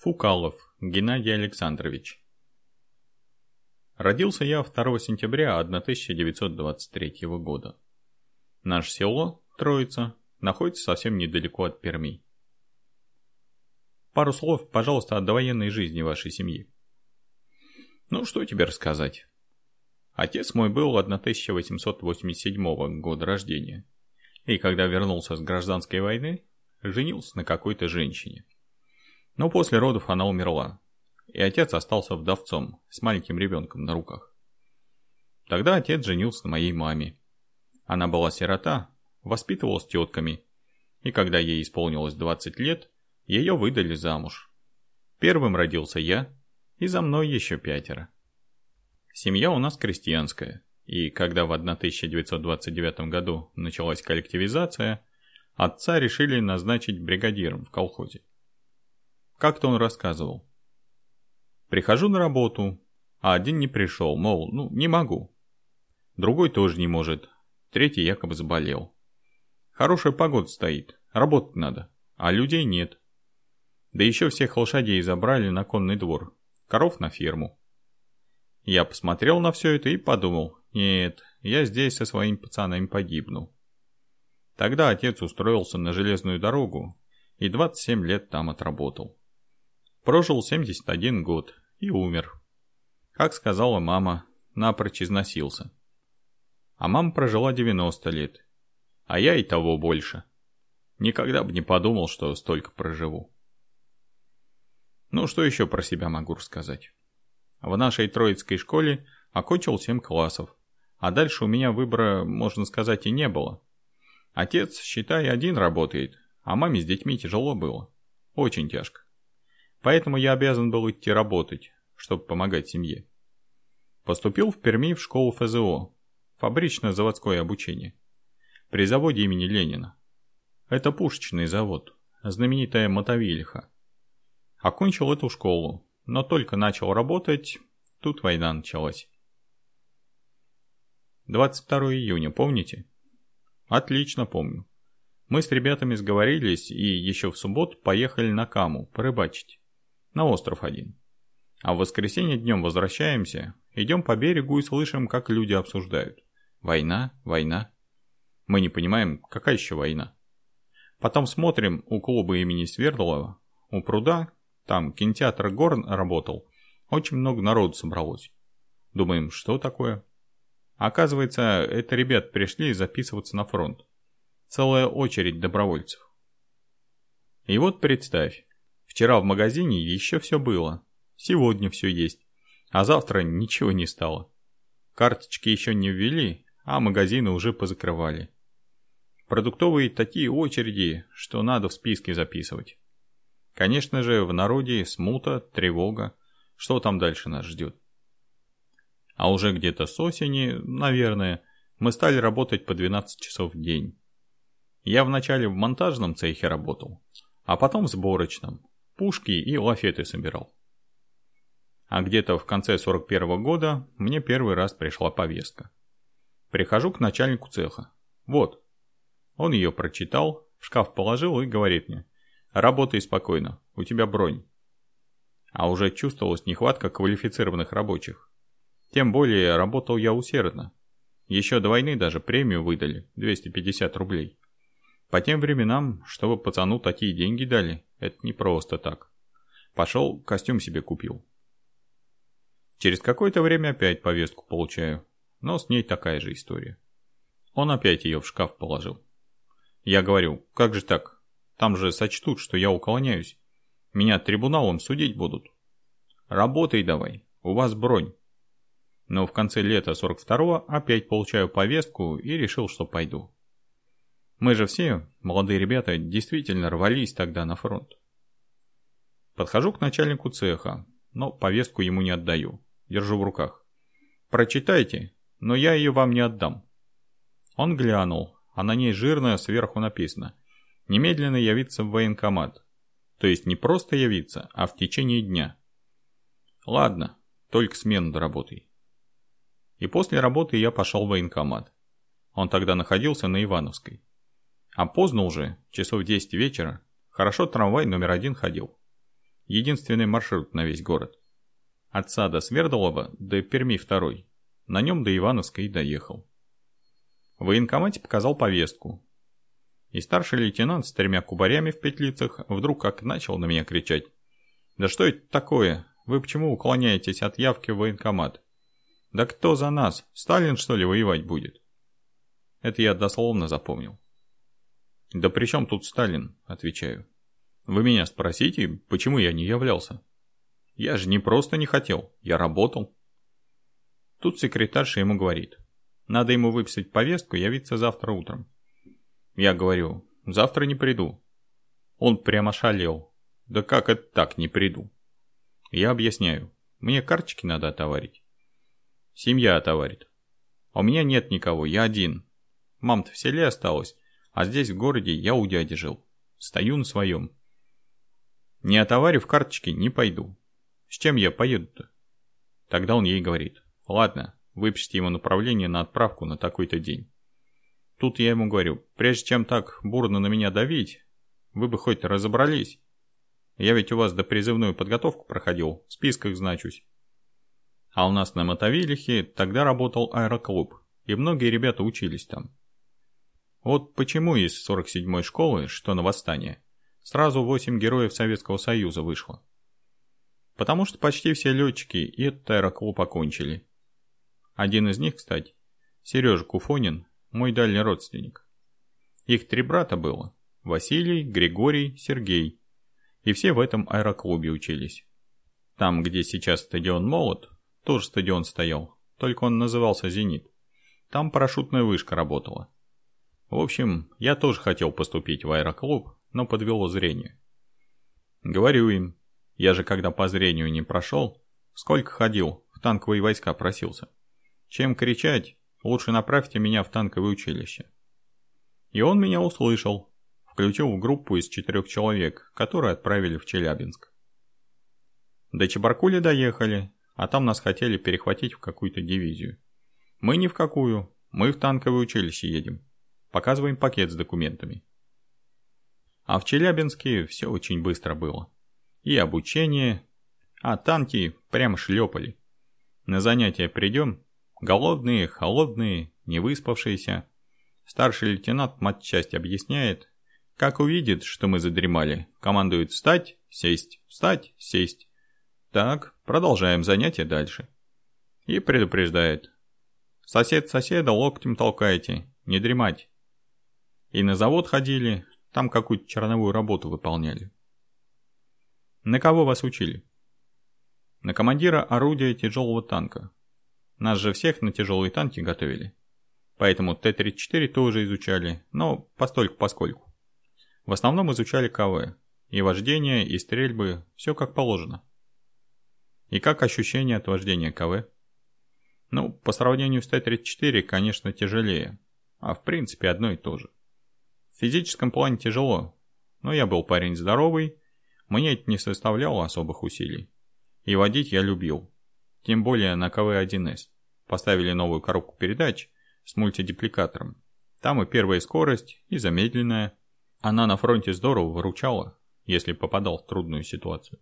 Фукалов Геннадий Александрович. Родился я 2 сентября 1923 года. Наше село, Троица, находится совсем недалеко от Перми. Пару слов, пожалуйста, о довоенной жизни вашей семьи. Ну, что тебе рассказать? Отец мой был 1887 года рождения. И когда вернулся с гражданской войны, женился на какой-то женщине. Но после родов она умерла, и отец остался вдовцом с маленьким ребенком на руках. Тогда отец женился на моей маме. Она была сирота, воспитывалась тетками, и когда ей исполнилось 20 лет, ее выдали замуж. Первым родился я, и за мной еще пятеро. Семья у нас крестьянская, и когда в 1929 году началась коллективизация, отца решили назначить бригадиром в колхозе. Как-то он рассказывал. Прихожу на работу, а один не пришел, мол, ну, не могу. Другой тоже не может, третий якобы заболел. Хорошая погода стоит, работать надо, а людей нет. Да еще всех лошадей забрали на конный двор, коров на ферму. Я посмотрел на все это и подумал, нет, я здесь со своими пацанами погибну. Тогда отец устроился на железную дорогу и 27 лет там отработал. Прожил 71 год и умер. Как сказала мама, напрочь износился. А мама прожила 90 лет. А я и того больше. Никогда бы не подумал, что столько проживу. Ну, что еще про себя могу рассказать? В нашей троицкой школе окончил 7 классов. А дальше у меня выбора, можно сказать, и не было. Отец, считай, один работает, а маме с детьми тяжело было. Очень тяжко. Поэтому я обязан был идти работать, чтобы помогать семье. Поступил в Перми в школу ФЗО, фабрично-заводское обучение, при заводе имени Ленина. Это пушечный завод, знаменитая Мотовилиха. Окончил эту школу, но только начал работать, тут война началась. 22 июня, помните? Отлично помню. Мы с ребятами сговорились и еще в субботу поехали на Каму порыбачить на остров один. А в воскресенье днем возвращаемся, идем по берегу и слышим, как люди обсуждают. Война, война. Мы не понимаем, какая еще война. Потом смотрим у клуба имени Свердлова, у пруда, там кинотеатр Горн работал, очень много народу собралось. Думаем, что такое? Оказывается, это ребят пришли записываться на фронт. Целая очередь добровольцев. И вот представь, Вчера в магазине еще все было. Сегодня все есть. А завтра ничего не стало. Карточки еще не ввели, а магазины уже позакрывали. Продуктовые такие очереди, что надо в списке записывать. Конечно же, в народе смута, тревога. Что там дальше нас ждет? А уже где-то с осени, наверное, мы стали работать по 12 часов в день. Я вначале в монтажном цехе работал, а потом в сборочном пушки и лафеты собирал. А где-то в конце 41 -го года мне первый раз пришла повестка. Прихожу к начальнику цеха. Вот. Он ее прочитал, в шкаф положил и говорит мне. Работай спокойно, у тебя бронь. А уже чувствовалась нехватка квалифицированных рабочих. Тем более работал я усердно. Еще до войны даже премию выдали, 250 рублей. По тем временам, чтобы пацану такие деньги дали, это не просто так. Пошел, костюм себе купил. Через какое-то время опять повестку получаю, но с ней такая же история. Он опять ее в шкаф положил. Я говорю, как же так? Там же сочтут, что я уклоняюсь. Меня трибуналом судить будут. Работай давай, у вас бронь. Но в конце лета 42-го опять получаю повестку и решил, что пойду. Мы же все, молодые ребята, действительно рвались тогда на фронт. Подхожу к начальнику цеха, но повестку ему не отдаю. Держу в руках. Прочитайте, но я ее вам не отдам. Он глянул, а на ней жирно сверху написано. Немедленно явиться в военкомат. То есть не просто явиться, а в течение дня. Ладно, только смену доработай. И после работы я пошел в военкомат. Он тогда находился на Ивановской. А поздно уже, часов 10 вечера, хорошо трамвай номер один ходил. Единственный маршрут на весь город. От сада Свердлова до Перми второй. На нем до Ивановской и доехал. В военкомате показал повестку. И старший лейтенант с тремя кубарями в петлицах вдруг как начал на меня кричать. «Да что это такое? Вы почему уклоняетесь от явки в военкомат? Да кто за нас? Сталин, что ли, воевать будет?» Это я дословно запомнил. «Да при чем тут Сталин?» – отвечаю. «Вы меня спросите, почему я не являлся?» «Я же не просто не хотел, я работал». Тут секретарша ему говорит. Надо ему выписать повестку, явиться завтра утром. Я говорю, завтра не приду. Он прямо шалел. Да как это так, не приду? Я объясняю. Мне карточки надо отоварить. Семья отоварит. А у меня нет никого, я один. Мам-то в селе осталась, а здесь в городе я у дяди жил. Стою на своем. Не отоварив карточки, не пойду. С чем я поеду-то? Тогда он ей говорит. Ладно, выпишите ему направление на отправку на такой-то день. Тут я ему говорю, прежде чем так бурно на меня давить, вы бы хоть разобрались. Я ведь у вас до призывную подготовку проходил, в списках значусь. А у нас на Мотовилихе тогда работал аэроклуб, и многие ребята учились там. Вот почему из 47-й школы, что на восстание, сразу 8 героев Советского Союза вышло. Потому что почти все летчики и этот аэроклуб окончили. Один из них, кстати, Сережа Куфонин, мой дальний родственник. Их три брата было. Василий, Григорий, Сергей. И все в этом аэроклубе учились. Там, где сейчас стадион Молот, тоже стадион стоял, только он назывался «Зенит». Там парашютная вышка работала. В общем, я тоже хотел поступить в аэроклуб, но подвело зрение. Говорю им, я же когда по зрению не прошел, сколько ходил, в танковые войска просился. Чем кричать, лучше направьте меня в танковое училище. И он меня услышал, включил в группу из четырех человек, которые отправили в Челябинск. До Чебаркули доехали, а там нас хотели перехватить в какую-то дивизию. Мы ни в какую, мы в танковое училище едем. Показываем пакет с документами. А в Челябинске все очень быстро было. И обучение, а танки прямо шлепали. На занятия придем, Голодные, холодные, невыспавшиеся. Старший лейтенант матчасть объясняет. Как увидит, что мы задремали, командует встать, сесть, встать, сесть. Так, продолжаем занятие дальше. И предупреждает. Сосед соседа локтем толкайте, не дремать. И на завод ходили, там какую-то черновую работу выполняли. На кого вас учили? На командира орудия тяжелого танка. Нас же всех на тяжелые танки готовили. Поэтому Т-34 тоже изучали, но постольку-поскольку. В основном изучали КВ. И вождение, и стрельбы, все как положено. И как ощущение от вождения КВ? Ну, по сравнению с Т-34, конечно, тяжелее. А в принципе одно и то же. Физическом плане тяжело, но я был парень здоровый, мне это не составляло особых усилий. И водить я любил. Тем более на КВ-1С. Поставили новую коробку передач с мультидепликатором. Там и первая скорость, и замедленная. Она на фронте здорово выручала, если попадал в трудную ситуацию.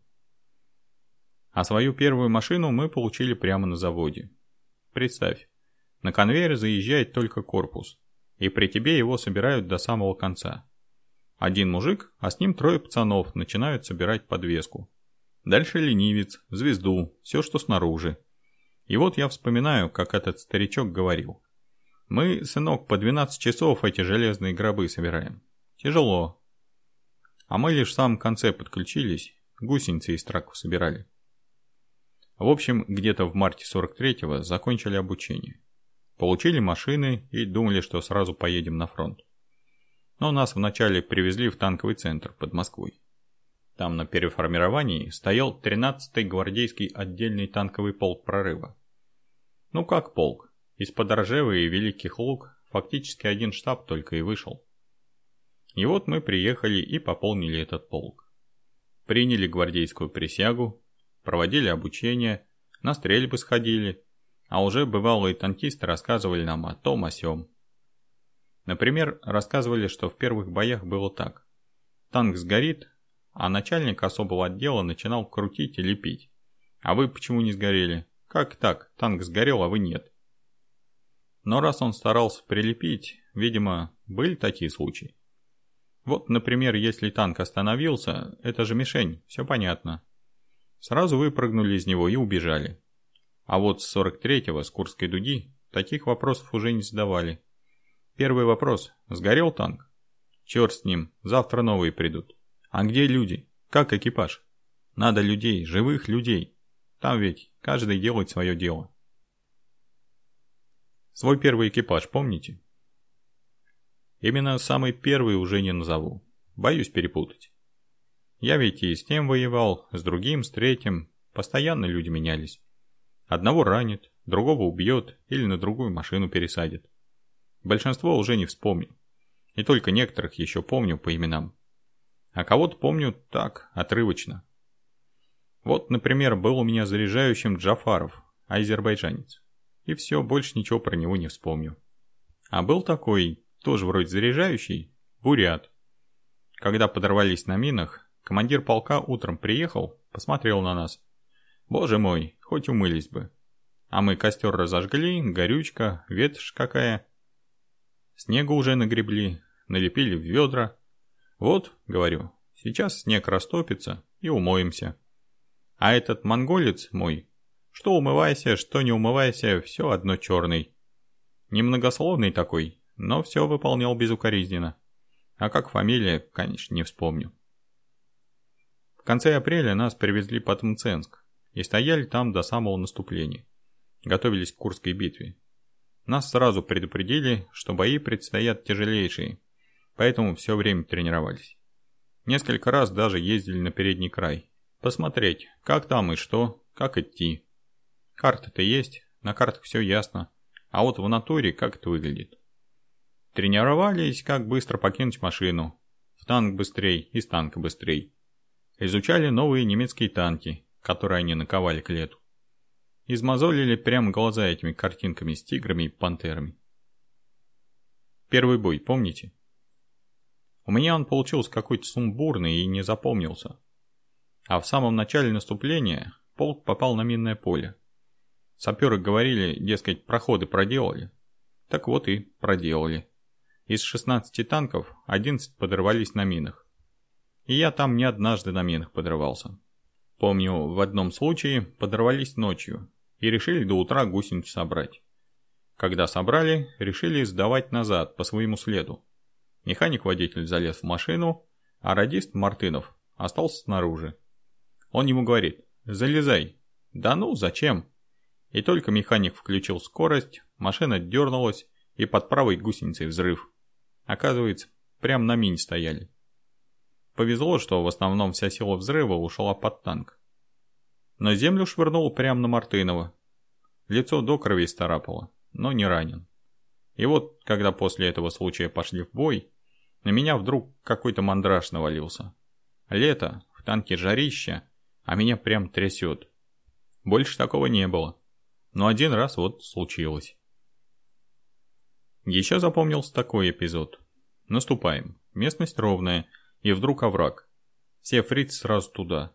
А свою первую машину мы получили прямо на заводе. Представь, на конвейер заезжает только корпус, и при тебе его собирают до самого конца. Один мужик, а с ним трое пацанов начинают собирать подвеску. Дальше ленивец, звезду, все, что снаружи. И вот я вспоминаю, как этот старичок говорил. Мы, сынок, по 12 часов эти железные гробы собираем. Тяжело. А мы лишь в самом конце подключились, гусеницы из траков собирали. В общем, где-то в марте 43-го закончили обучение. Получили машины и думали, что сразу поедем на фронт. Но нас вначале привезли в танковый центр под Москвой. Там на переформировании стоял 13-й гвардейский отдельный танковый полк прорыва. Ну как полк? Из-под и Великих Луг фактически один штаб только и вышел. И вот мы приехали и пополнили этот полк. Приняли гвардейскую присягу, проводили обучение, на стрельбы сходили, а уже бывалые танкисты рассказывали нам о том о сём. Например, рассказывали, что в первых боях было так. Танк сгорит, а начальник особого отдела начинал крутить и лепить. А вы почему не сгорели? Как так? Танк сгорел, а вы нет. Но раз он старался прилепить, видимо, были такие случаи. Вот, например, если танк остановился, это же мишень, все понятно. Сразу выпрыгнули из него и убежали. А вот с 43-го, с Курской дуги, таких вопросов уже не задавали. Первый вопрос. Сгорел танк? Черт с ним, завтра новые придут. А где люди? Как экипаж? Надо людей, живых людей. Там ведь каждый делает свое дело. Свой первый экипаж помните? Именно самый первый уже не назову. Боюсь перепутать. Я ведь и с тем воевал, с другим, с третьим. Постоянно люди менялись. Одного ранит, другого убьет или на другую машину пересадит. Большинство уже не вспомню. И только некоторых еще помню по именам. А кого-то помню так, отрывочно. Вот, например, был у меня заряжающим Джафаров, азербайджанец и все, больше ничего про него не вспомню. А был такой, тоже вроде заряжающий, бурят. Когда подорвались на минах, командир полка утром приехал, посмотрел на нас. Боже мой, хоть умылись бы. А мы костер разожгли, горючка, ветошь какая. Снегу уже нагребли, налепили в ведра. Вот, говорю, сейчас снег растопится и умоемся. А этот монголец мой что умывайся, что не умывайся, все одно черный. Немногословный такой, но все выполнял безукоризненно. А как фамилия, конечно, не вспомню. В конце апреля нас привезли под Мценск и стояли там до самого наступления. Готовились к Курской битве. Нас сразу предупредили, что бои предстоят тяжелейшие, поэтому все время тренировались. Несколько раз даже ездили на передний край. Посмотреть, как там и что, как идти. Карта-то есть, на картах все ясно. А вот в натуре как это выглядит. Тренировались, как быстро покинуть машину. В танк быстрей, из танка быстрей. Изучали новые немецкие танки, которые они наковали к лету. Измозолили прямо глаза этими картинками с тиграми и пантерами. Первый бой, помните? У меня он получился какой-то сумбурный и не запомнился. А в самом начале наступления полк попал на минное поле. Саперы говорили, дескать, проходы проделали. Так вот и проделали. Из 16 танков 11 подорвались на минах. И я там не однажды на минах подрывался. Помню, в одном случае подорвались ночью и решили до утра гусеницу собрать. Когда собрали, решили сдавать назад по своему следу. Механик-водитель залез в машину, а радист Мартынов остался снаружи. Он ему говорит, залезай. Да ну, зачем? И только механик включил скорость, машина дернулась, и под правой гусеницей взрыв. Оказывается, прямо на мине стояли. Повезло, что в основном вся сила взрыва ушла под танк. Но землю швырнул прямо на Мартынова. Лицо до крови старапало, но не ранен. И вот, когда после этого случая пошли в бой, на меня вдруг какой-то мандраж навалился. Лето, в танке жарища, а меня прям трясет. Больше такого не было но один раз вот случилось. Еще запомнился такой эпизод. Наступаем. Местность ровная, и вдруг овраг. Все фрицы сразу туда.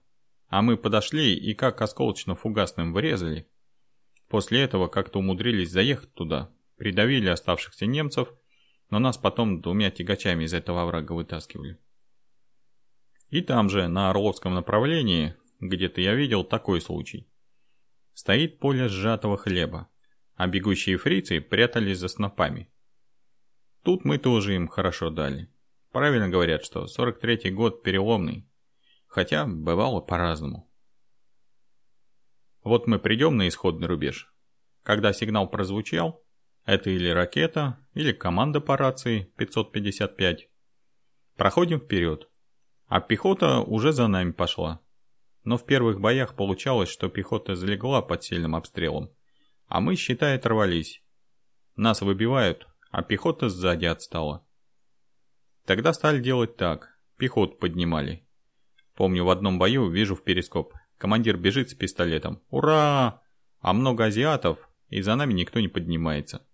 А мы подошли и как осколочно-фугасным врезали. После этого как-то умудрились заехать туда, придавили оставшихся немцев, но нас потом двумя тягачами из этого оврага вытаскивали. И там же, на Орловском направлении, где-то я видел такой случай. Стоит поле сжатого хлеба, а бегущие фрицы прятались за снопами. Тут мы тоже им хорошо дали. Правильно говорят, что 43-й год переломный. Хотя бывало по-разному. Вот мы придем на исходный рубеж. Когда сигнал прозвучал, это или ракета, или команда по рации 555. Проходим вперед. А пехота уже за нами пошла. Но в первых боях получалось, что пехота залегла под сильным обстрелом, а мы, считай, оторвались. Нас выбивают, а пехота сзади отстала. Тогда стали делать так, пехоту поднимали. Помню, в одном бою вижу в перископ, командир бежит с пистолетом. Ура! А много азиатов, и за нами никто не поднимается.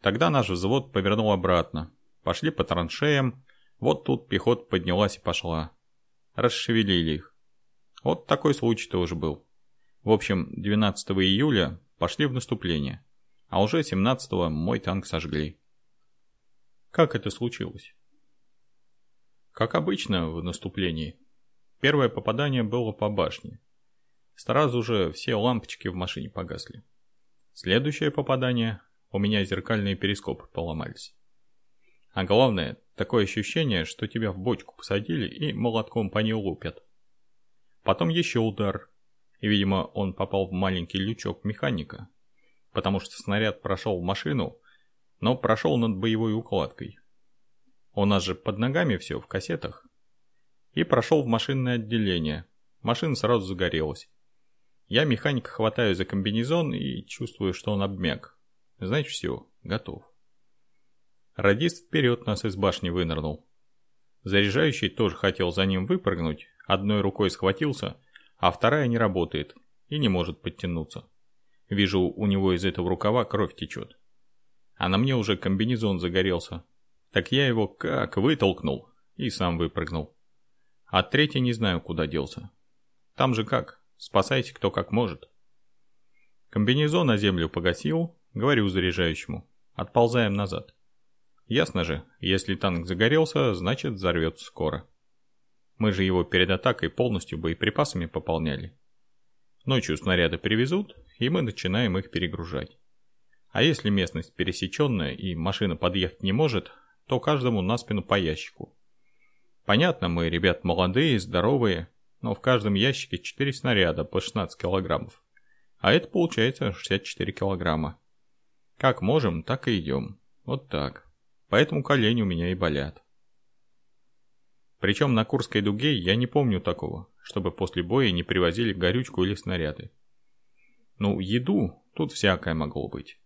Тогда наш взвод повернул обратно. Пошли по траншеям, вот тут пехота поднялась и пошла. расшевелили их. Вот такой случай тоже был. В общем, 12 июля пошли в наступление, а уже 17 мой танк сожгли. Как это случилось? Как обычно в наступлении. Первое попадание было по башне. Сразу же все лампочки в машине погасли. Следующее попадание у меня зеркальные перископы поломались. А главное, такое ощущение, что тебя в бочку посадили и молотком по ней лупят. Потом еще удар, и, видимо, он попал в маленький лючок механика, потому что снаряд прошел в машину, но прошел над боевой укладкой. У нас же под ногами все в кассетах. И прошел в машинное отделение. Машина сразу загорелась. Я механика хватаю за комбинезон и чувствую, что он обмяк. Значит все, готов. Радист вперед нас из башни вынырнул. Заряжающий тоже хотел за ним выпрыгнуть, одной рукой схватился, а вторая не работает и не может подтянуться. Вижу, у него из этого рукава кровь течет. А на мне уже комбинезон загорелся. Так я его как вытолкнул и сам выпрыгнул. А третий не знаю, куда делся. Там же как, спасайте кто как может. Комбинезон на землю погасил, говорю заряжающему. Отползаем назад. Ясно же, если танк загорелся, значит взорвется скоро. Мы же его перед атакой полностью боеприпасами пополняли. Ночью снаряды привезут, и мы начинаем их перегружать. А если местность пересеченная и машина подъехать не может, то каждому на спину по ящику. Понятно, мы ребят молодые, здоровые, но в каждом ящике 4 снаряда по 16 килограммов. А это получается 64 килограмма. Как можем, так и идем. Вот так. Поэтому колени у меня и болят. Причем на Курской дуге я не помню такого, чтобы после боя не привозили горючку или снаряды. Ну, еду тут всякое могло быть.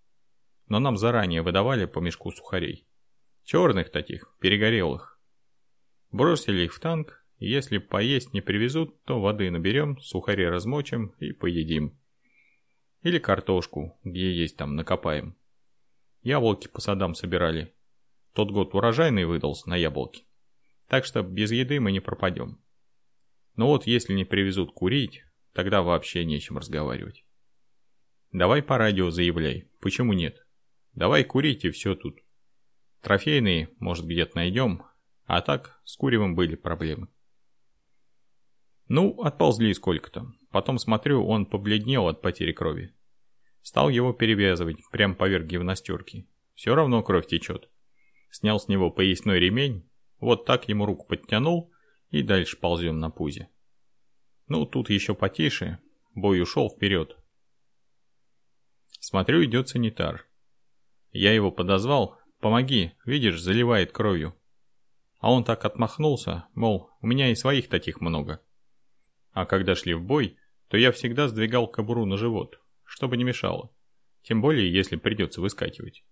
Но нам заранее выдавали по мешку сухарей. Черных таких, перегорелых. Бросили их в танк, и если поесть не привезут, то воды наберем, сухари размочим и поедим. Или картошку, где есть там, накопаем. Яблоки по садам собирали. Тот год урожайный выдался на яблоки. Так что без еды мы не пропадем. Но вот если не привезут курить, тогда вообще нечем разговаривать. Давай по радио заявляй, почему нет? Давай курить и все тут. Трофейные, может, где-то найдем, а так с куревом были проблемы. Ну, отползли сколько-то. Потом смотрю, он побледнел от потери крови. Стал его перевязывать, прямо поверх гимнастерки. Все равно кровь течет. Снял с него поясной ремень, вот так ему руку подтянул и дальше ползем на пузе. Ну, тут еще потише, бой ушел вперед. Смотрю, идет санитар. Я его подозвал, помоги, видишь, заливает кровью. А он так отмахнулся, мол, у меня и своих таких много. А когда шли в бой, то я всегда сдвигал кобуру на живот, чтобы не мешало. Тем более, если придется выскакивать.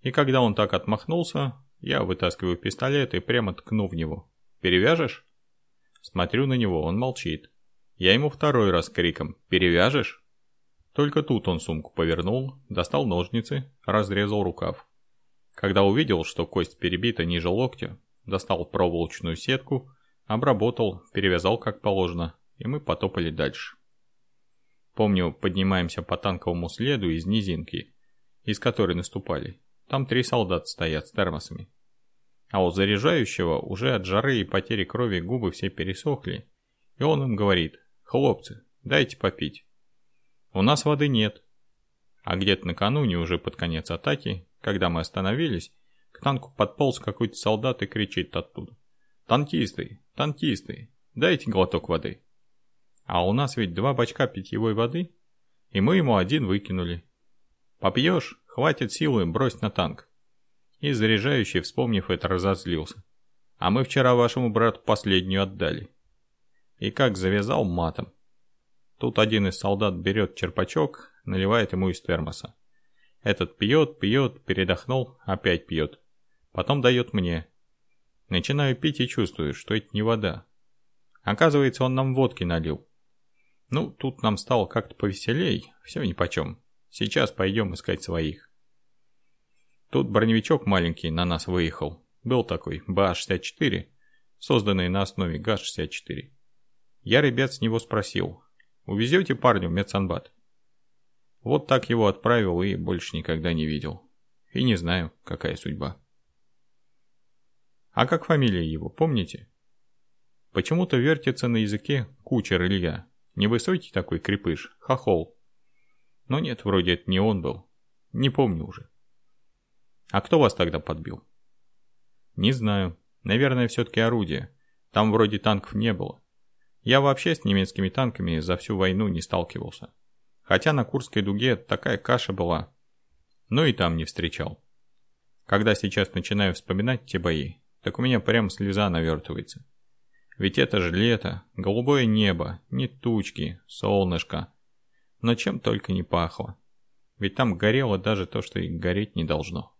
И когда он так отмахнулся, я вытаскиваю пистолет и прямо ткну в него. «Перевяжешь?» Смотрю на него, он молчит. Я ему второй раз криком «Перевяжешь?» Только тут он сумку повернул, достал ножницы, разрезал рукав. Когда увидел, что кость перебита ниже локтя, достал проволочную сетку, обработал, перевязал как положено, и мы потопали дальше. Помню, поднимаемся по танковому следу из низинки, из которой наступали. Там три солдата стоят с термосами. А у заряжающего уже от жары и потери крови губы все пересохли, и он им говорит, «Хлопцы, дайте попить». У нас воды нет. А где-то накануне, уже под конец атаки, когда мы остановились, к танку подполз какой-то солдат и кричит оттуда. «Танкисты! Танкисты! Дайте глоток воды!» А у нас ведь два бачка питьевой воды, и мы ему один выкинули. Попьешь, хватит силы, брось на танк. И заряжающий, вспомнив это, разозлился. А мы вчера вашему брату последнюю отдали. И как завязал матом. Тут один из солдат берет черпачок, наливает ему из термоса. Этот пьет, пьет, передохнул, опять пьет. Потом дает мне. Начинаю пить и чувствую, что это не вода. Оказывается, он нам водки налил. Ну, тут нам стало как-то повеселей, все нипочем. Сейчас пойдем искать своих. Тут броневичок маленький на нас выехал. Был такой, БА-64. созданный на основе ГАЗ-64. Я ребят с него спросил, увезете парню в медсанбат? Вот так его отправил и больше никогда не видел. И не знаю, какая судьба. А как фамилия его, помните? Почему-то вертится на языке кучер Илья. Невысокий такой крепыш, хохол. Но нет, вроде это не он был. Не помню уже. А кто вас тогда подбил? Не знаю. Наверное, все-таки орудие. Там вроде танков не было. Я вообще с немецкими танками за всю войну не сталкивался. Хотя на Курской дуге такая каша была. Но и там не встречал. Когда сейчас начинаю вспоминать те бои, так у меня прям слеза навертывается. Ведь это же лето, голубое небо, не тучки, солнышко. Но чем только не пахло. Ведь там горело даже то, что и гореть не должно.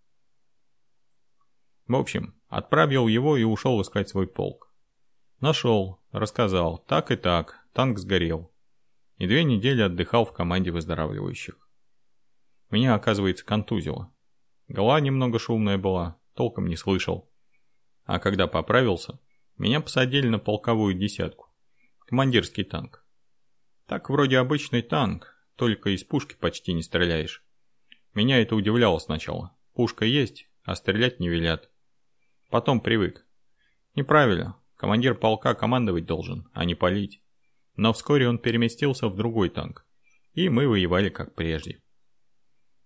В общем, отправил его и ушел искать свой полк. Нашел, рассказал, так и так, танк сгорел. И две недели отдыхал в команде выздоравливающих. Меня, оказывается, контузило. Голова немного шумная была, толком не слышал. А когда поправился, меня посадили на полковую десятку. Командирский танк. Так вроде обычный танк, только из пушки почти не стреляешь. Меня это удивляло сначала. Пушка есть, а стрелять не велят. Потом привык. Неправильно. Командир полка командовать должен, а не палить. Но вскоре он переместился в другой танк. И мы воевали как прежде.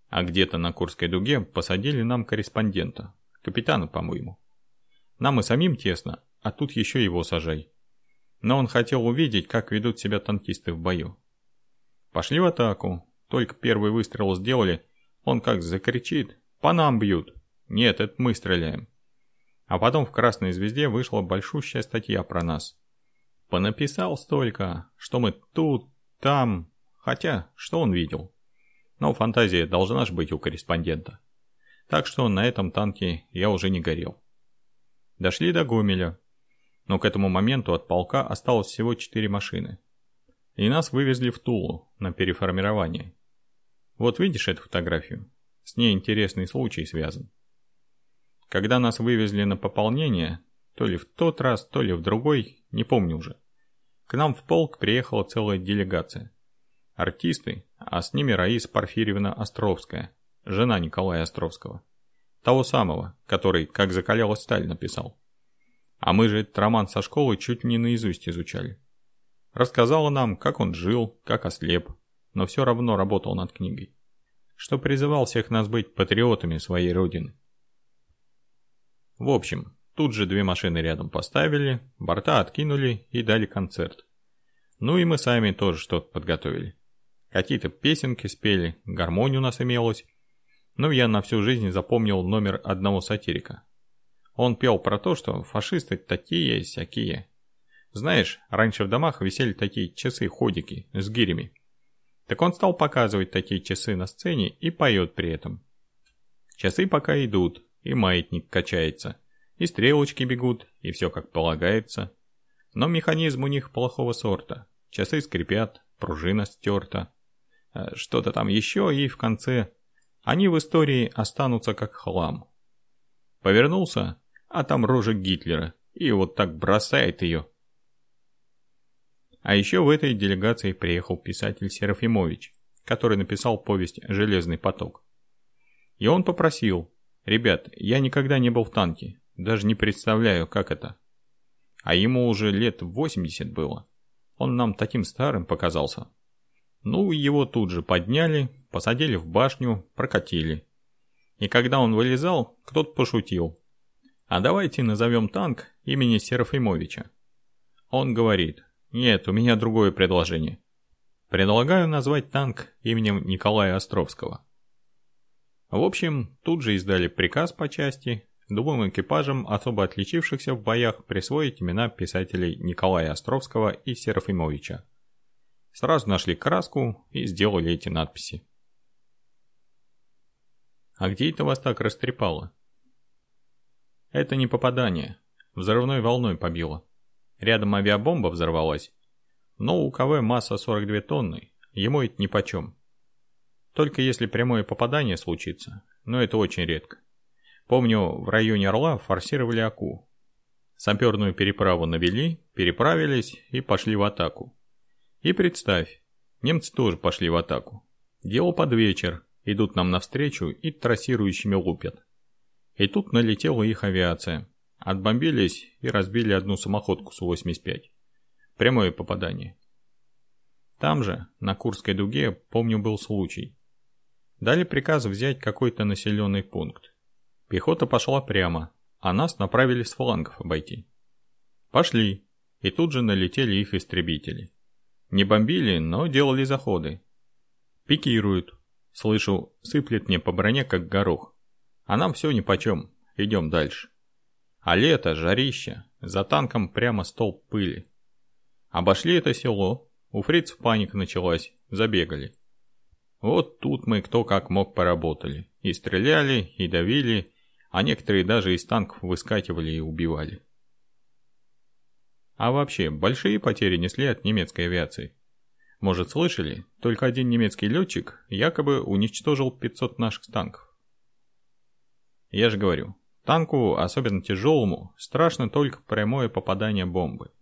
А где-то на Курской дуге посадили нам корреспондента. Капитана, по-моему. Нам и самим тесно, а тут еще его сажай. Но он хотел увидеть, как ведут себя танкисты в бою. Пошли в атаку. Только первый выстрел сделали, он как закричит «По нам бьют!» Нет, это мы стреляем. А потом в «Красной звезде» вышла большущая статья про нас. Понаписал столько, что мы тут, там... Хотя, что он видел? Но фантазия должна же быть у корреспондента. Так что на этом танке я уже не горел. Дошли до Гомеля но к этому моменту от полка осталось всего четыре машины. И нас вывезли в Тулу на переформирование. Вот видишь эту фотографию? С ней интересный случай связан. Когда нас вывезли на пополнение, то ли в тот раз, то ли в другой, не помню уже. К нам в полк приехала целая делегация. Артисты, а с ними Раиса Порфирьевна Островская, жена Николая Островского. Того самого, который «Как закалялась сталь» написал. А мы же этот роман со школы чуть не наизусть изучали. Рассказала нам, как он жил, как ослеп, но все равно работал над книгой. Что призывал всех нас быть патриотами своей родины. В общем, тут же две машины рядом поставили, борта откинули и дали концерт. Ну и мы сами тоже что-то подготовили. Какие-то песенки спели, гармония у нас имелась. Ну я на всю жизнь запомнил номер одного сатирика. Он пел про то, что фашисты такие и сякие. Знаешь, раньше в домах висели такие часы-ходики с гирями. Так он стал показывать такие часы на сцене и поет при этом. Часы пока идут, и маятник качается, и стрелочки бегут, и все как полагается. Но механизм у них плохого сорта. Часы скрипят, пружина стерта. Э, что-то там еще, и в конце... Они в истории останутся как хлам. Повернулся, а там рожа Гитлера, и вот так бросает ее. А еще в этой делегации приехал писатель Серафимович, который написал повесть «Железный поток». И он попросил, «Ребят, я никогда не был в танке, даже не представляю, как это». А ему уже лет 80 было. Он нам таким старым показался. Ну, его тут же подняли, посадили в башню, прокатили. И когда он вылезал, кто-то пошутил. А давайте назовем танк имени Серафимовича. Он говорит, нет, у меня другое предложение. Предлагаю назвать танк именем Николая Островского. В общем, тут же издали приказ по части, двум экипажам особо отличившихся в боях присвоить имена писателей Николая Островского и Серафимовича. Сразу нашли краску и сделали эти надписи. «А где это вас так растрепало?» Это не попадание. Взрывной волной побило. Рядом авиабомба взорвалась. Но у КВ масса 42 тонны, ему это нипочем. Только если прямое попадание случится, но это очень редко. Помню, в районе Орла форсировали Аку. Саперную переправу навели, переправились и пошли в атаку. И представь, немцы тоже пошли в атаку. Дело под вечер, идут нам навстречу и трассирующими лупят. И тут налетела их авиация. Отбомбились и разбили одну самоходку Су-85. Прямое попадание. Там же, на Курской дуге, помню, был случай. Дали приказ взять какой-то населенный пункт. Пехота пошла прямо, а нас направили с флангов обойти. Пошли, и тут же налетели их истребители. Не бомбили, но делали заходы. Пикируют. Слышу, сыплет мне по броне, как горох. А нам все нипочем, идем дальше. А лето, жарище, за танком прямо столб пыли. Обошли это село, у фрицев паника началась, забегали. Вот тут мы кто как мог поработали. И стреляли, и давили, а некоторые даже из танков выскакивали и убивали. А вообще, большие потери несли от немецкой авиации. Может, слышали, только один немецкий летчик якобы уничтожил 500 наших танков. Я же говорю, танку, особенно тяжелому, страшно только прямое попадание бомбы.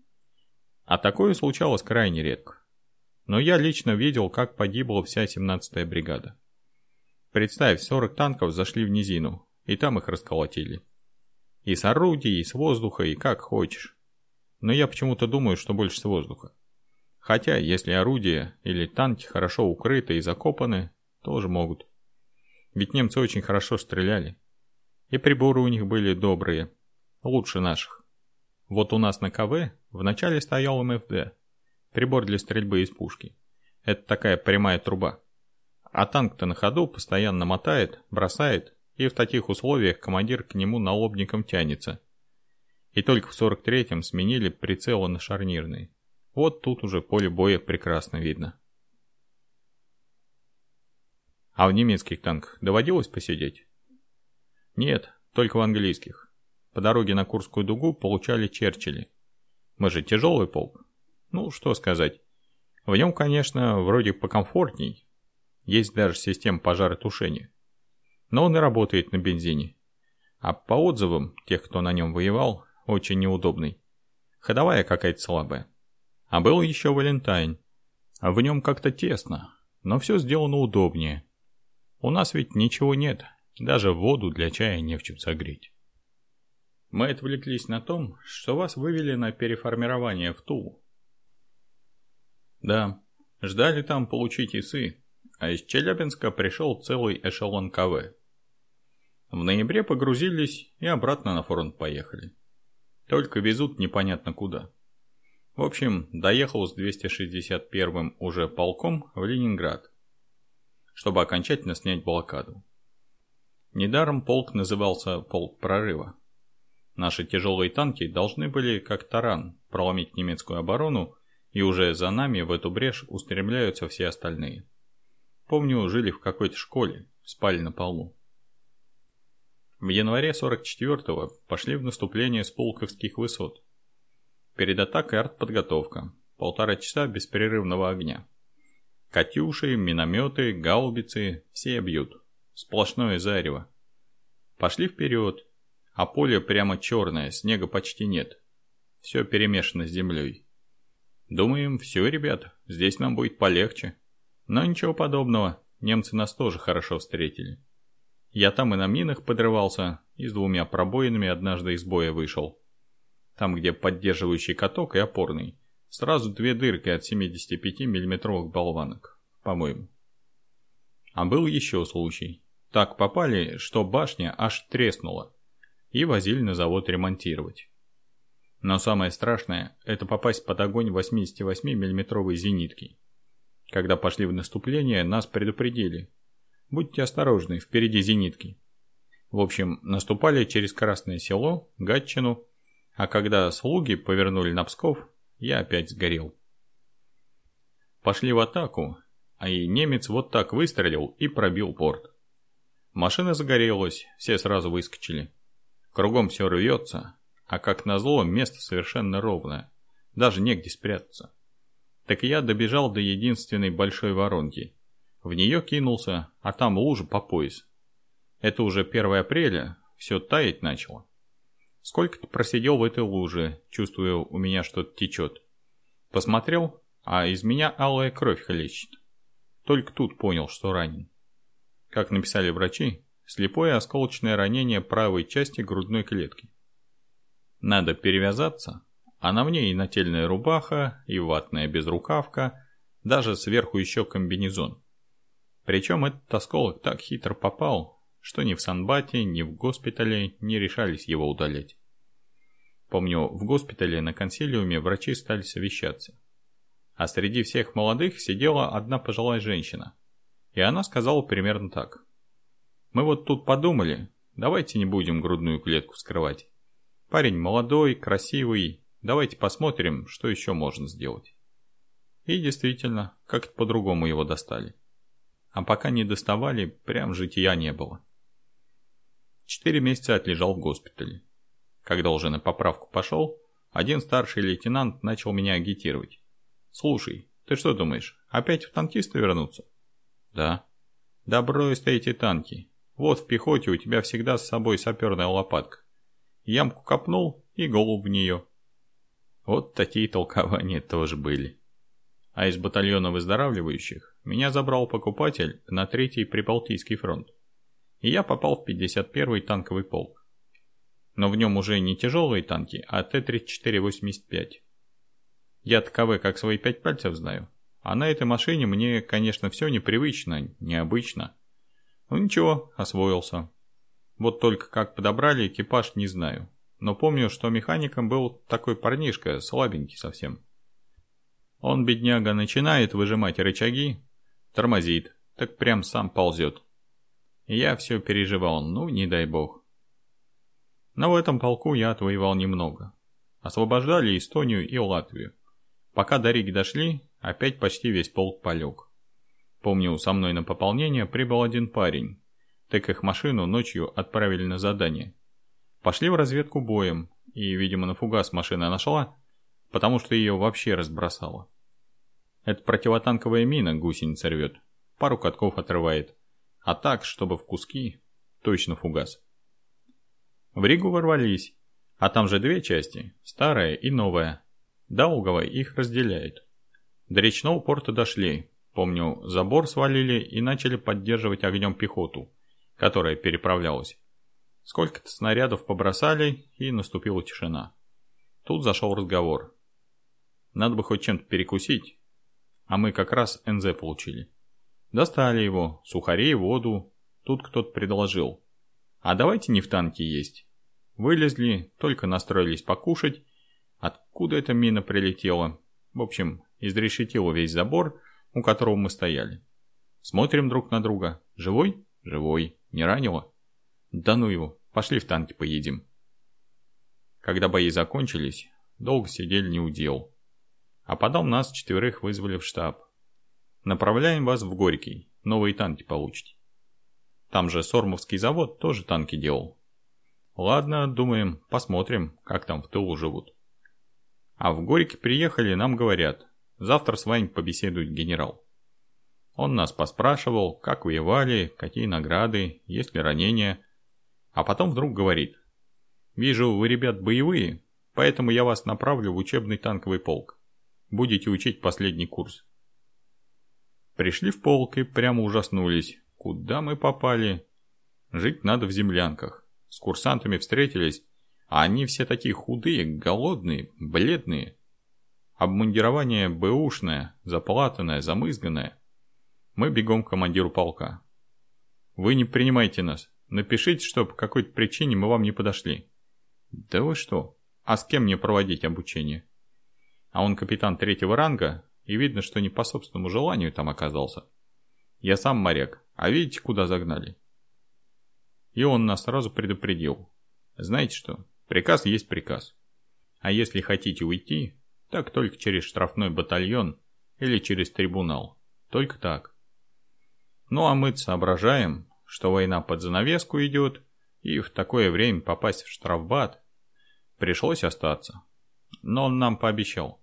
А такое случалось крайне редко. Но я лично видел, как погибла вся 17-я бригада. Представь, 40 танков зашли в низину, и там их расколотили. И с орудий, и с воздуха, и как хочешь. Но я почему-то думаю, что больше с воздуха. Хотя, если орудия или танки хорошо укрыты и закопаны, тоже могут. Ведь немцы очень хорошо стреляли. И приборы у них были добрые, лучше наших. Вот у нас на КВ вначале стоял МФД, прибор для стрельбы из пушки. Это такая прямая труба. А танк-то на ходу постоянно мотает, бросает, и в таких условиях командир к нему налобником тянется. И только в 43-м сменили прицелы на шарнирные. Вот тут уже поле боя прекрасно видно. А в немецких танках доводилось посидеть? Нет, только в английских. По дороге на Курскую дугу получали Черчилли. Мы же тяжелый полк. Ну, что сказать. В нем, конечно, вроде покомфортней. Есть даже система пожаротушения. Но он и работает на бензине. А по отзывам тех, кто на нем воевал, очень неудобный. Ходовая какая-то слабая. А был еще Валентайн. В нем как-то тесно, но все сделано удобнее. У нас ведь ничего нет, даже воду для чая не в чем согреть. Мы отвлеклись на том, что вас вывели на переформирование в Тулу. Да, ждали там получить ИСы, а из Челябинска пришел целый эшелон КВ. В ноябре погрузились и обратно на фронт поехали. Только везут непонятно куда. В общем, доехал с 261-м уже полком в Ленинград, чтобы окончательно снять блокаду. Недаром полк назывался «Полк прорыва». Наши тяжелые танки должны были, как таран, проломить немецкую оборону, и уже за нами в эту брешь устремляются все остальные. Помню, жили в какой-то школе, спали на полу. В январе 44-го пошли в наступление с Пулковских высот. Перед атакой артподготовка. Полтора часа беспрерывного огня. Катюши, минометы, гаубицы – все бьют. Сплошное зарево. Пошли вперед, а поле прямо черное, снега почти нет. Все перемешано с землей. Думаем, все, ребят, здесь нам будет полегче. Но ничего подобного, немцы нас тоже хорошо встретили. Я там и на минах подрывался, и с двумя пробоинами однажды из боя вышел. Там, где поддерживающий каток и опорный. Сразу две дырки от 75 миллиметровых болванок, по-моему. А был еще случай. Так попали, что башня аж треснула. И возили на завод ремонтировать. Но самое страшное – это попасть под огонь 88 миллиметровой зенитки. Когда пошли в наступление, нас предупредили. Будьте осторожны, впереди зенитки. В общем, наступали через Красное Село, Гатчину, а когда слуги повернули на Псков, я опять сгорел. Пошли в атаку, а и немец вот так выстрелил и пробил порт. Машина загорелась, все сразу выскочили. Кругом все рвется, а как назло место совершенно ровное, даже негде спрятаться. Так я добежал до единственной большой воронки. В нее кинулся, а там лужа по пояс. Это уже 1 апреля, все таять начало. Сколько-то просидел в этой луже, чувствуя у меня что-то течет. Посмотрел, а из меня алая кровь хлещет. Только тут понял, что ранен. Как написали врачи, слепое осколочное ранение правой части грудной клетки. Надо перевязаться, а на мне и нательная рубаха, и ватная безрукавка, даже сверху еще комбинезон. Причем этот осколок так хитро попал, что ни в санбате, ни в госпитале не решались его удалять. Помню, в госпитале на консилиуме врачи стали совещаться. А среди всех молодых сидела одна пожилая женщина. И она сказала примерно так. «Мы вот тут подумали, давайте не будем грудную клетку вскрывать. Парень молодой, красивый, давайте посмотрим, что еще можно сделать». И действительно, как-то по-другому его достали. А пока не доставали, прям жития не было. Четыре месяца отлежал в госпитале. Когда уже на поправку пошел, один старший лейтенант начал меня агитировать. «Слушай, ты что думаешь, опять в танкисты вернуться?» «Да». «Да брось ты эти танки. Вот в пехоте у тебя всегда с собой саперная лопатка. Ямку копнул и голову в нее». Вот такие толкования тоже были. А из батальона выздоравливающих меня забрал покупатель на третий Прибалтийский фронт. И я попал в 51-й танковый полк. Но в нем уже не тяжелые танки, а Т-34-85. Я таковы как свои пять пальцев знаю. А на этой машине мне, конечно, все непривычно, необычно. Ну ничего, освоился. Вот только как подобрали экипаж, не знаю. Но помню, что механиком был такой парнишка, слабенький совсем. Он, бедняга, начинает выжимать рычаги, тормозит, так прям сам ползет. я все переживал, ну не дай бог. Но в этом полку я отвоевал немного. Освобождали Эстонию и Латвию. Пока до Риги дошли, опять почти весь полк полег. Помню, со мной на пополнение прибыл один парень. Так их машину ночью отправили на задание. Пошли в разведку боем, и, видимо, на фугас машина нашла, потому что ее вообще разбросало. Это противотанковая мина гусеница рвет, пару катков отрывает, а так, чтобы в куски, точно фугас. В Ригу ворвались, а там же две части, старая и новая. Даугава их разделяет. До речного порта дошли. Помню, забор свалили и начали поддерживать огнем пехоту, которая переправлялась. Сколько-то снарядов побросали, и наступила тишина. Тут зашел разговор. Надо бы хоть чем-то перекусить. А мы как раз НЗ получили. Достали его, сухари, воду. Тут кто-то предложил. А давайте не в танке есть. Вылезли, только настроились покушать, Откуда эта мина прилетела? В общем, изрешетила весь забор, у которого мы стояли. Смотрим друг на друга. Живой? Живой. Не ранило? Да ну его, пошли в танки поедим. Когда бои закончились, долго сидели не удел. А потом нас четверых вызвали в штаб. Направляем вас в Горький, новые танки получите. Там же Сормовский завод тоже танки делал. Ладно, думаем, посмотрим, как там в тылу живут. А в Горьке приехали, нам говорят, завтра с вами побеседует генерал. Он нас поспрашивал, как воевали, какие награды, есть ли ранения. А потом вдруг говорит, вижу, вы, ребят, боевые, поэтому я вас направлю в учебный танковый полк. Будете учить последний курс. Пришли в полк и прямо ужаснулись. Куда мы попали? Жить надо в землянках. С курсантами встретились, а они все такие худые, голодные, бледные. Обмундирование бэушное, заплатанное, замызганное. Мы бегом к командиру полка. Вы не принимайте нас. Напишите, что по какой-то причине мы вам не подошли. Да вы что? А с кем мне проводить обучение? А он капитан третьего ранга, и видно, что не по собственному желанию там оказался. Я сам моряк, а видите, куда загнали? И он нас сразу предупредил. Знаете что, Приказ есть приказ. А если хотите уйти, так только через штрафной батальон или через трибунал. Только так. Ну а мы соображаем, что война под занавеску идет, и в такое время попасть в штрафбат пришлось остаться. Но он нам пообещал.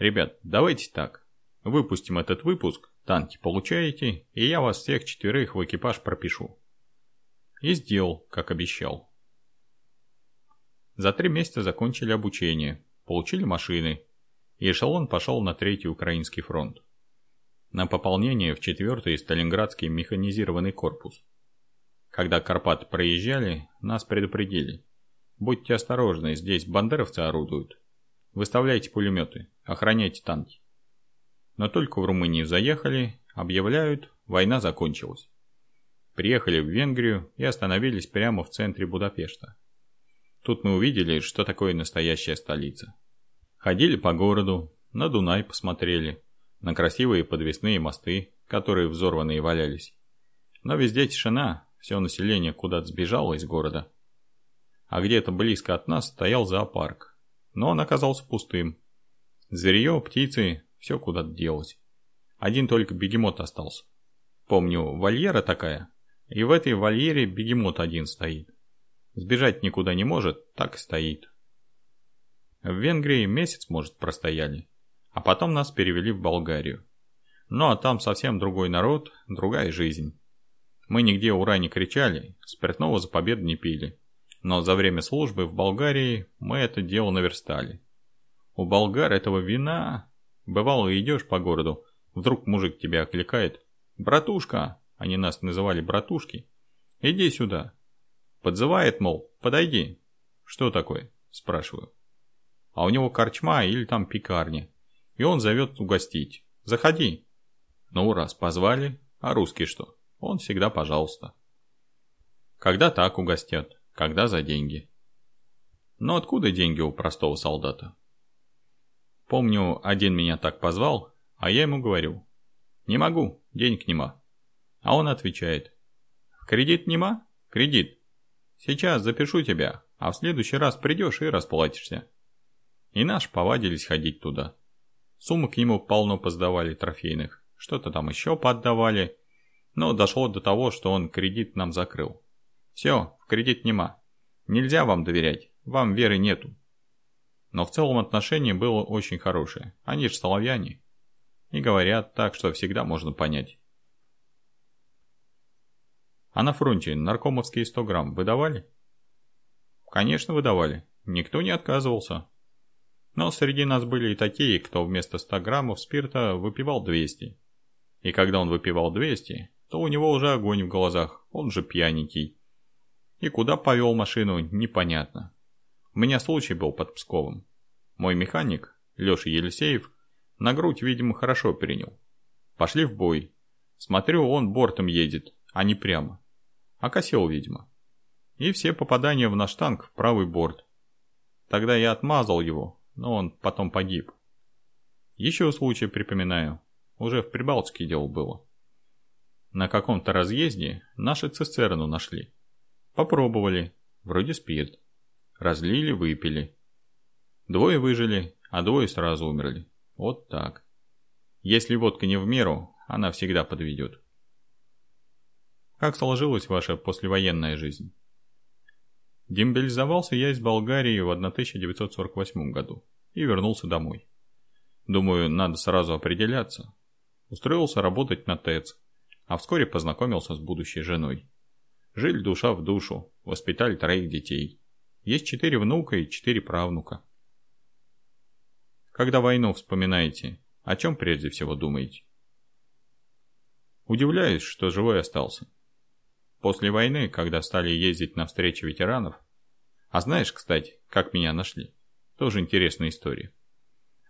Ребят, давайте так. Выпустим этот выпуск, танки получаете, и я вас всех четверых в экипаж пропишу. И сделал, как обещал. За три месяца закончили обучение, получили машины, и эшелон пошел на Третий Украинский фронт. На пополнение в 4-й Сталинградский механизированный корпус. Когда Карпаты проезжали, нас предупредили. Будьте осторожны, здесь бандеровцы орудуют. Выставляйте пулеметы, охраняйте танки. Но только в Румынию заехали, объявляют, война закончилась. Приехали в Венгрию и остановились прямо в центре Будапешта. Тут мы увидели, что такое настоящая столица. Ходили по городу, на Дунай посмотрели, на красивые подвесные мосты, которые взорванные валялись. Но везде тишина, все население куда-то сбежало из города. А где-то близко от нас стоял зоопарк, но он оказался пустым. Зверье, птицы, все куда-то делось. Один только бегемот остался. Помню, вольера такая, и в этой вольере бегемот один стоит. Сбежать никуда не может, так и стоит. В Венгрии месяц, может, простояли, а потом нас перевели в Болгарию. Ну а там совсем другой народ, другая жизнь. Мы нигде ура не кричали, спиртного за победу не пили. Но за время службы в Болгарии мы это дело наверстали. У болгар этого вина... Бывало, идешь по городу, вдруг мужик тебя окликает. «Братушка!» Они нас называли братушки. «Иди сюда!» Подзывает, мол, подойди. «Что такое?» Спрашиваю. А у него корчма или там пекарня. И он зовет угостить. «Заходи!» Ну, раз позвали, а русский что? Он всегда пожалуйста. Когда так угостят, когда за деньги. Но откуда деньги у простого солдата? Помню, один меня так позвал, а я ему говорю. Не могу, денег нема. А он отвечает. Кредит нема? Кредит. Сейчас запишу тебя, а в следующий раз придешь и расплатишься. И наш повадились ходить туда. Сумок ему полно поздавали трофейных, что-то там еще поддавали, но дошло до того, что он кредит нам закрыл. Все, в кредит нема. Нельзя вам доверять, вам веры нету. Но в целом отношение было очень хорошее, они же соловьяне. И говорят так, что всегда можно понять. А на фронте наркомовские 100 грамм выдавали? Конечно, выдавали. Никто не отказывался. Но среди нас были и такие, кто вместо 100 граммов спирта выпивал 200. И когда он выпивал 200, то у него уже огонь в глазах, он же пьяненький. И куда повел машину, непонятно. У меня случай был под Псковом. Мой механик, Леша Елисеев, на грудь, видимо, хорошо принял. Пошли в бой. Смотрю, он бортом едет, а не прямо. Окосел, видимо. И все попадания в наш танк в правый борт. Тогда я отмазал его, но он потом погиб. Еще случай припоминаю. Уже в Прибалтике дело было. На каком-то разъезде наши цистерну нашли. Попробовали. Вроде спирт. Разлили, выпили. Двое выжили, а двое сразу умерли. Вот так. Если водка не в меру, она всегда подведет. Как сложилась ваша послевоенная жизнь? Демобилизовался я из Болгарии в 1948 году и вернулся домой. Думаю, надо сразу определяться. Устроился работать на ТЭЦ, а вскоре познакомился с будущей женой. Жили душа в душу, воспитали троих детей. Есть четыре внука и четыре правнука. Когда войну вспоминаете, о чем прежде всего думаете? Удивляюсь, что живой остался. После войны, когда стали ездить на встречи ветеранов, а знаешь, кстати, как меня нашли? Тоже интересная история.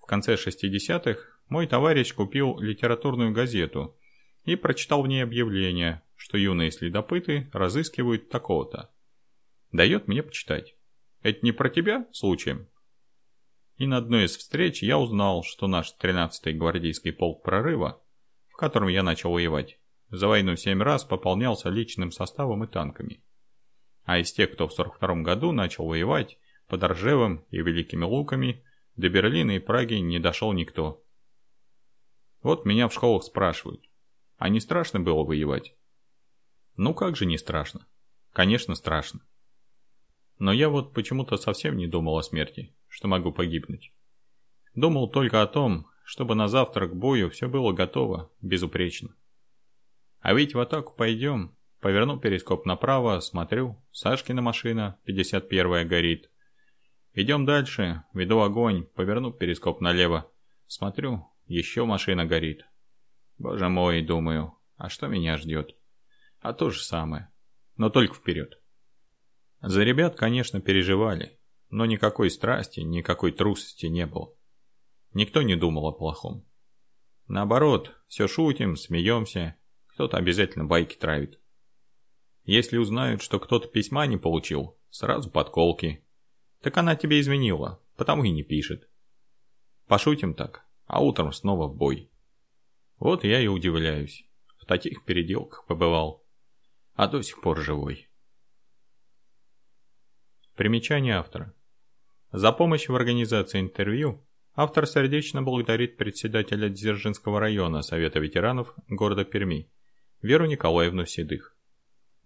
В конце 60-х мой товарищ купил литературную газету и прочитал в ней объявление, что юные следопыты разыскивают такого-то. Дает мне почитать. Это не про тебя случаем? И на одной из встреч я узнал, что наш 13-й гвардейский полк прорыва, в котором я начал воевать, за войну семь раз пополнялся личным составом и танками. А из тех, кто в 42 году начал воевать, под Ржевом и Великими Луками, до Берлина и Праги не дошел никто. Вот меня в школах спрашивают, а не страшно было воевать? Ну как же не страшно? Конечно страшно. Но я вот почему-то совсем не думал о смерти, что могу погибнуть. Думал только о том, чтобы на завтра к бою все было готово, безупречно. А ведь в атаку пойдем. Поверну перископ направо, смотрю, Сашкина машина, 51-я горит. Идем дальше, веду огонь, поверну перископ налево. Смотрю, еще машина горит. Боже мой, думаю, а что меня ждет? А то же самое, но только вперед. За ребят, конечно, переживали, но никакой страсти, никакой трусости не было. Никто не думал о плохом. Наоборот, все шутим, смеемся, кто-то обязательно байки травит. Если узнают, что кто-то письма не получил, сразу подколки. Так она тебе изменила, потому и не пишет. Пошутим так, а утром снова в бой. Вот я и удивляюсь. В таких переделках побывал. А до сих пор живой. Примечание автора. За помощь в организации интервью автор сердечно благодарит председателя Дзержинского района Совета ветеранов города Перми Веру Николаевну Седых.